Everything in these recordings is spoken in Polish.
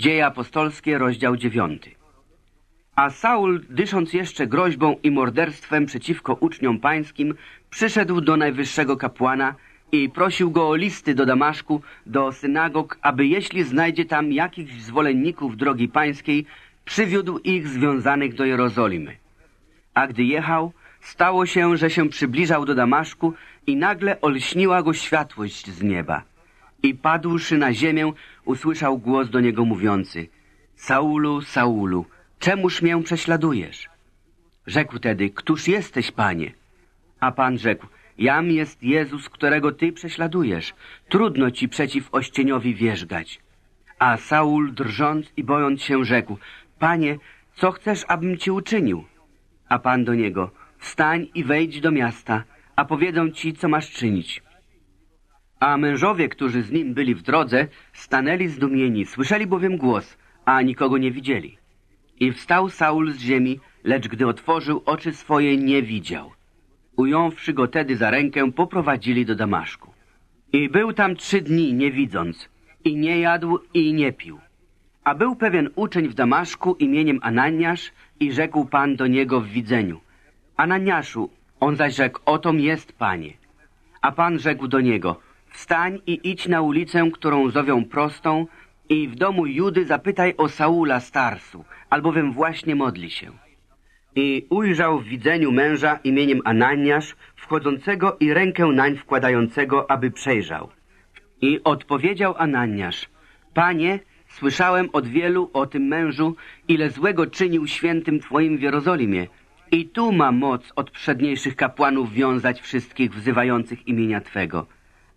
Dzieje apostolskie, rozdział dziewiąty. A Saul, dysząc jeszcze groźbą i morderstwem przeciwko uczniom pańskim, przyszedł do najwyższego kapłana i prosił go o listy do Damaszku, do synagog, aby jeśli znajdzie tam jakichś zwolenników drogi pańskiej, przywiódł ich związanych do Jerozolimy. A gdy jechał, stało się, że się przybliżał do Damaszku i nagle olśniła go światłość z nieba. I padłszy na ziemię, usłyszał głos do niego mówiący Saulu, Saulu, czemuż mię prześladujesz? Rzekł tedy, któż jesteś, panie? A pan rzekł, jam jest Jezus, którego ty prześladujesz. Trudno ci przeciw ościeniowi wierzgać. A Saul, drżąc i bojąc się, rzekł, panie, co chcesz, abym ci uczynił? A pan do niego, wstań i wejdź do miasta, a powiedzą ci, co masz czynić. A mężowie, którzy z nim byli w drodze, stanęli zdumieni, słyszeli bowiem głos, a nikogo nie widzieli. I wstał Saul z ziemi, lecz gdy otworzył oczy swoje, nie widział. Ująwszy go tedy za rękę, poprowadzili do Damaszku. I był tam trzy dni, nie widząc, i nie jadł, i nie pił. A był pewien uczeń w Damaszku imieniem Ananiasz i rzekł Pan do niego w widzeniu. Ananiaszu, on zaś rzekł, otom jest Panie. A Pan rzekł do niego, wstań i idź na ulicę, którą zowią prostą i w domu Judy zapytaj o Saula Starsu, albowiem właśnie modli się. I ujrzał w widzeniu męża imieniem Ananiasz, wchodzącego i rękę nań wkładającego, aby przejrzał. I odpowiedział Ananiasz, Panie, słyszałem od wielu o tym mężu, ile złego czynił świętym Twoim w Jerozolimie. I tu ma moc od przedniejszych kapłanów wiązać wszystkich wzywających imienia Twego.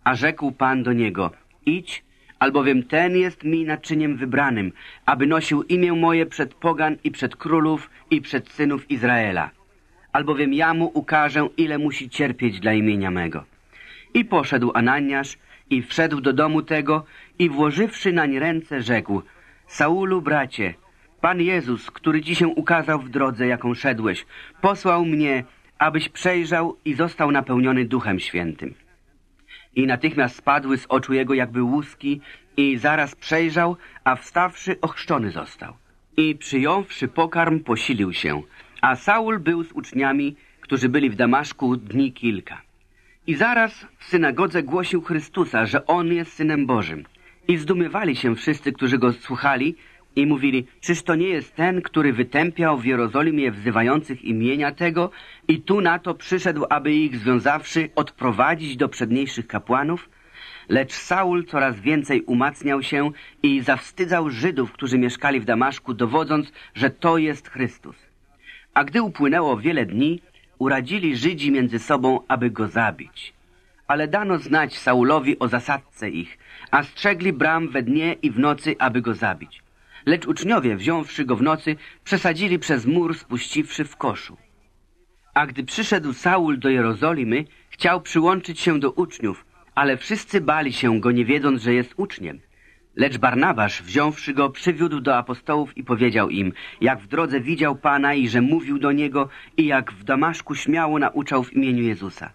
A rzekł Pan do niego, idź, albowiem ten jest mi naczyniem wybranym, aby nosił imię moje przed pogan i przed królów i przed synów Izraela. Albowiem ja mu ukażę, ile musi cierpieć dla imienia mego. I poszedł Ananiasz i wszedł do domu tego i włożywszy nań ręce rzekł, Saulu, bracie, Pan Jezus, który ci się ukazał w drodze, jaką szedłeś, posłał mnie, abyś przejrzał i został napełniony Duchem Świętym. I natychmiast spadły z oczu jego jakby łuski i zaraz przejrzał, a wstawszy ochrzczony został. I przyjąwszy pokarm posilił się, a Saul był z uczniami, którzy byli w Damaszku dni kilka. I zaraz w synagodze głosił Chrystusa, że On jest Synem Bożym. I zdumiewali się wszyscy, którzy Go słuchali i mówili, czyż to nie jest ten, który wytępiał w Jerozolimie wzywających imienia tego i tu na to przyszedł, aby ich związawszy odprowadzić do przedniejszych kapłanów? Lecz Saul coraz więcej umacniał się i zawstydzał Żydów, którzy mieszkali w Damaszku, dowodząc, że to jest Chrystus. A gdy upłynęło wiele dni, uradzili Żydzi między sobą, aby go zabić. Ale dano znać Saulowi o zasadce ich, a strzegli bram we dnie i w nocy, aby go zabić. Lecz uczniowie, wziąwszy go w nocy, przesadzili przez mur, spuściwszy w koszu. A gdy przyszedł Saul do Jerozolimy, chciał przyłączyć się do uczniów, ale wszyscy bali się go, nie wiedząc, że jest uczniem. Lecz Barnabasz, wziąwszy go, przywiódł do apostołów i powiedział im, jak w drodze widział Pana i że mówił do Niego i jak w Damaszku śmiało nauczał w imieniu Jezusa.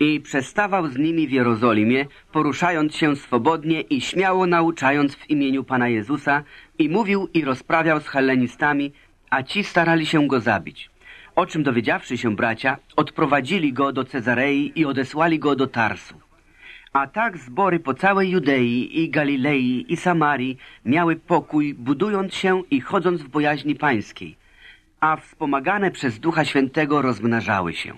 I przestawał z nimi w Jerozolimie, poruszając się swobodnie i śmiało nauczając w imieniu Pana Jezusa i mówił i rozprawiał z hellenistami, a ci starali się go zabić. O czym dowiedziawszy się bracia, odprowadzili go do Cezarei i odesłali go do Tarsu. A tak zbory po całej Judei i Galilei i Samarii miały pokój, budując się i chodząc w bojaźni pańskiej, a wspomagane przez Ducha Świętego rozmnażały się.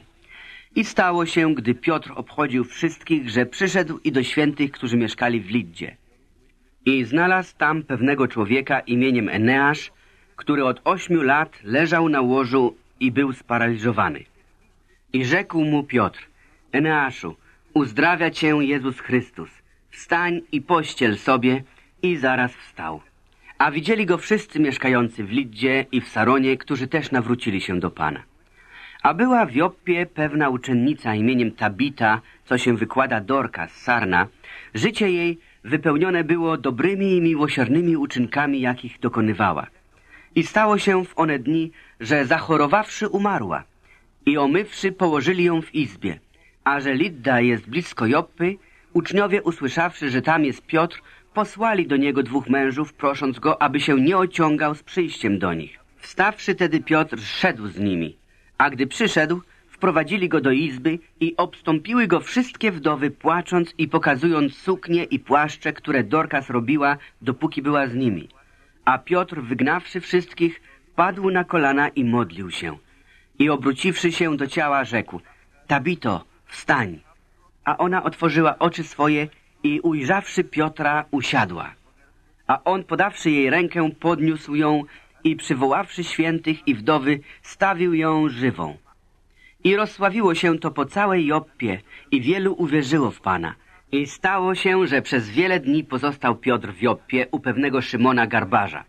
I stało się, gdy Piotr obchodził wszystkich, że przyszedł i do świętych, którzy mieszkali w Lidzie. I znalazł tam pewnego człowieka imieniem Eneasz, który od ośmiu lat leżał na łożu i był sparaliżowany. I rzekł mu Piotr, Eneaszu, uzdrawia cię Jezus Chrystus. Wstań i pościel sobie i zaraz wstał. A widzieli go wszyscy mieszkający w Lidzie i w Saronie, którzy też nawrócili się do Pana. A była w Joppie pewna uczennica imieniem Tabita, co się wykłada Dorka z Sarna. Życie jej wypełnione było dobrymi i miłosiernymi uczynkami, jakich dokonywała. I stało się w one dni, że zachorowawszy umarła i omywszy położyli ją w izbie. A że Lidda jest blisko Joppy, uczniowie usłyszawszy, że tam jest Piotr, posłali do niego dwóch mężów, prosząc go, aby się nie ociągał z przyjściem do nich. Wstawszy tedy Piotr szedł z nimi, a gdy przyszedł, wprowadzili go do izby i obstąpiły go wszystkie wdowy, płacząc i pokazując suknie i płaszcze, które Dorkas robiła, dopóki była z nimi. A Piotr, wygnawszy wszystkich, padł na kolana i modlił się. I obróciwszy się do ciała, rzekł, Tabito, wstań. A ona otworzyła oczy swoje i ujrzawszy Piotra, usiadła. A on, podawszy jej rękę, podniósł ją i przywoławszy świętych i wdowy, stawił ją żywą. I rozsławiło się to po całej Joppie i wielu uwierzyło w Pana. I stało się, że przez wiele dni pozostał Piotr w Joppie u pewnego Szymona Garbarza.